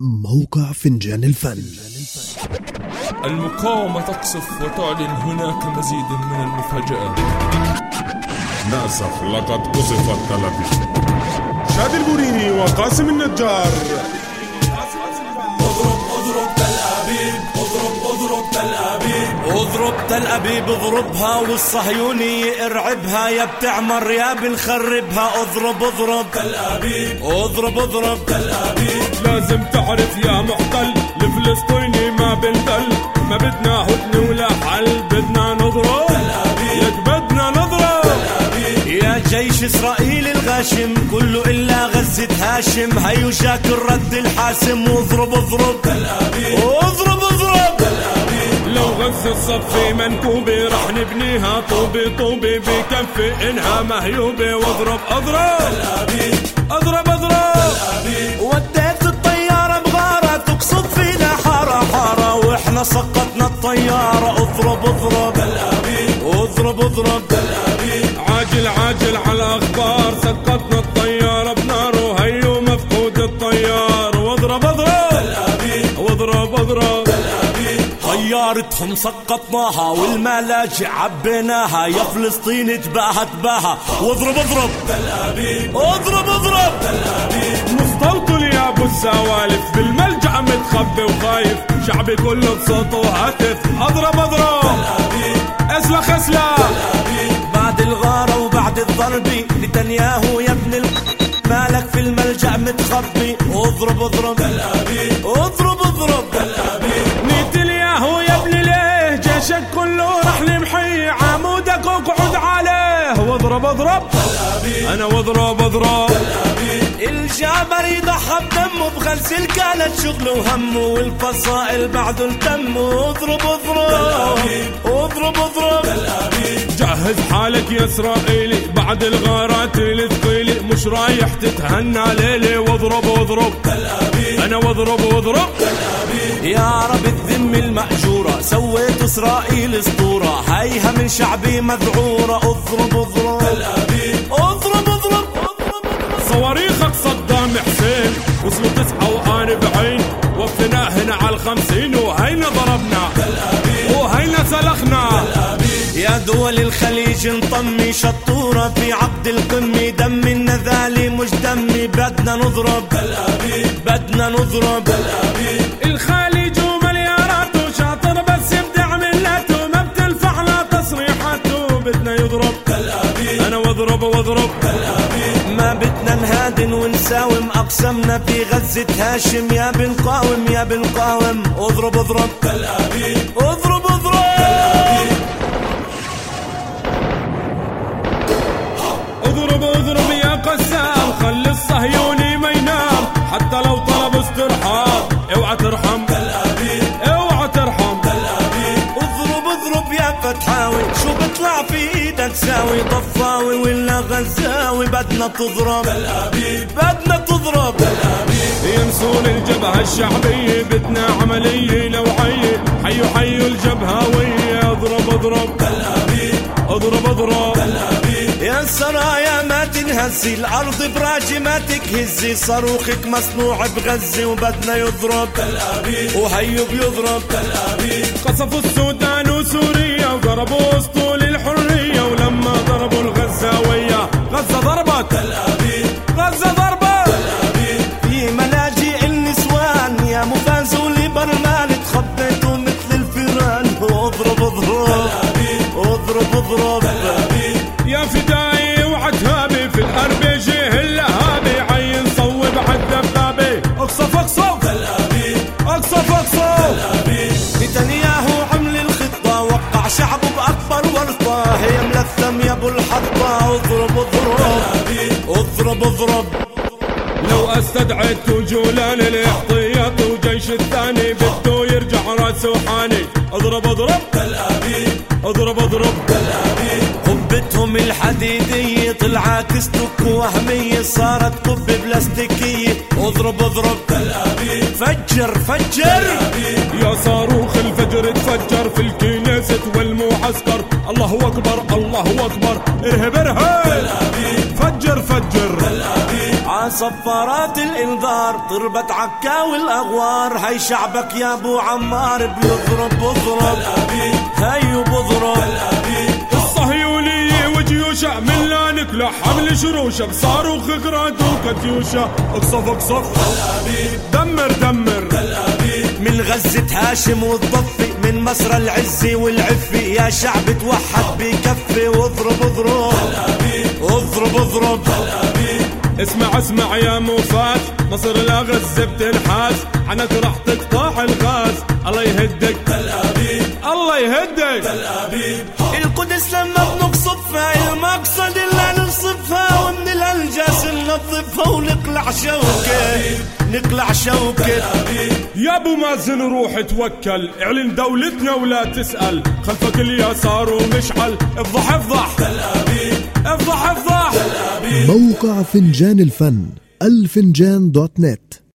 موقع فنجان الفن. المقاومة تقصف وتعلن هناك مزيد من المفاجآت. ناسف لقد قصفت تلفزيون شادي البوريني وقاسم النجار. اضرب تل ابيب اضربها والصهيوني ارعبها يا بتعمر يا بنخربها. اضرب اضرب تل ابيب اضرب اضرب تل ابيب. لازم تعرف يا معتل الفلسطيني ما بندل ما بدنا هدنة ولا حل بدنا نضرب. تل ابيب بدنا نضرب. يا جيش اسرائيل الغاشم كله إلا غزة هاشم. هيو شاكر رد الحاسم واضرب اضرب. تل ابيب اضرب تل غزة الصفي منكوبة رح نبنيها طوبة طوبة بكفي إنها مهيوبة واضرب اضرب طيارتهم سقطناها والملاجئ عبيناها يا فلسطين تباها تباها واضرب اضرب. تل ابيب اضرب اضرب. تل ابيب مستوطن يا ابو السوالف بالملجأ متخبي وخايف. شعبي كله بصوته هاتف اضرب اضرب. اسلخ اسلخ. بعد الغارة وبعد الضرب نتنياهو يا ابن ال... مالك في الملجأ متخبي. اضرب اضرب. تل ابيب واضرب اضرب. أنا واضرب اضرب. الجابر يضحى بدمه بغزل كانت شغله وهمه والفصائل بعده التمه اضرب اضرب اضرب. اضرب جهز حالك يا إسرائيلي بعد الغارات الثقيلة مش رايح تتهنى ليلي واضرب واضرب أنا واضرب واضرب. يا رب الذم المأجورة سويت إسرائيل أسطورة. هيها من شعبي مذعورة. أضرب أضرب. أضرب أضرب. صواريخك صدام حسين. وصلوا تسعة وأنا بعين وقفنا هنا على الخمسين وهينا ضربنا. وهينا سلخنا. يا دول الخليج انطمي شطورة في عقد القمة دم النذالي مش دمي. بدنا نضرب. بدنا نضرب. الخليج وملياراته شاطر بس يبدع ملاته ما بتنفع لا تصريحاته. بدنا يضرب. أنا واضرب واضرب. ما بدنا نهادن ونساوم. أقسمنا في غزة هاشم. يا بنقاوم يا بنقاوم. اضرب اضرب. اضرب اضرب. اضرب اضرب يا قسام خلي الصهيوني ما ينام. حتى لو طلب استرحام اوعى ترحم. اوعى ترحم. اضرب اضرب يا فتحاوي شو بطلع في إيدك ساوي؟ ضفاوي ولا غزاوي؟ بدنا تضرب. بدنا تضرب. ينسون الجبهة الشعبية بدنا عملية نوعية حيوا حيوا الجبهوية اضرب اضرب. اضرب اضرب. يا سرايا ما تنهزي الأرض براجي ما تكهزي. صاروخك مصنوع بغزة وبدنا يضرب. وهيو بيضرب. قصفوا السودان وسوريا وضربوا أسطول الحرية. ولما ضربوا الغزاوية غزة ضربت. غزة ضربت. في ملاجئ النسوان يا مفازولي برمان تخبيتوا مثل الفيران. اضرب اضرب. اضرب اضرب. يا فدائي وعتابي في الأربجي اللهابي عين صوب عالدبابة اقصف اقصف. اقصف اقصف. نتنياهو عمل الخطة. وقع شعبه بأكبر ورطة. هي ملثم يا أبو الحطة. اضرب اضرب. اضرب اضرب. لو أستدعيت جولان الاحتياط وجيش الثاني بده يرجع رأسه حاني. اضرب اضرب. اضرب اضرب. قبتهم الحديدية. طلعت تستك وهمية صارت قبة بلاستيكية. اضرب اضرب. فجر فجر. يا صاروخ الفجر تفجر في الكنيسة والمعسكر. الله أكبر الله أكبر. ارهب ارهب. فجر فجر. ها صفارات الإنذار ضربت عكا والاغوار هاي شعبك يا أبو عمار بيضرب بضرب حمل شروشة بصاروخ غراد وكتيوشة اقصف اقصف دمر دمر. من غزة هاشم والضفي من مصر العزي والعفي. يا شعب توحد بكفي واضرب اضرب. اضرب اضرب. اسمع اسمع يا موفاز مصر لا غزة بتنحاز. عنك راح تقطع الغاز. الله يهدك. تل الله يهدك. تل القدس لما بنقصفها ننظفها ونقلع شوكة نقلع شوكة. يا أبو مازن روح توكل اعلن دولتنا ولا تسأل. خلفك اليسار ومشعل افضح افضح. تل ابيب افضح افضح. موقع فنجان الفن الفنجان دوت نت.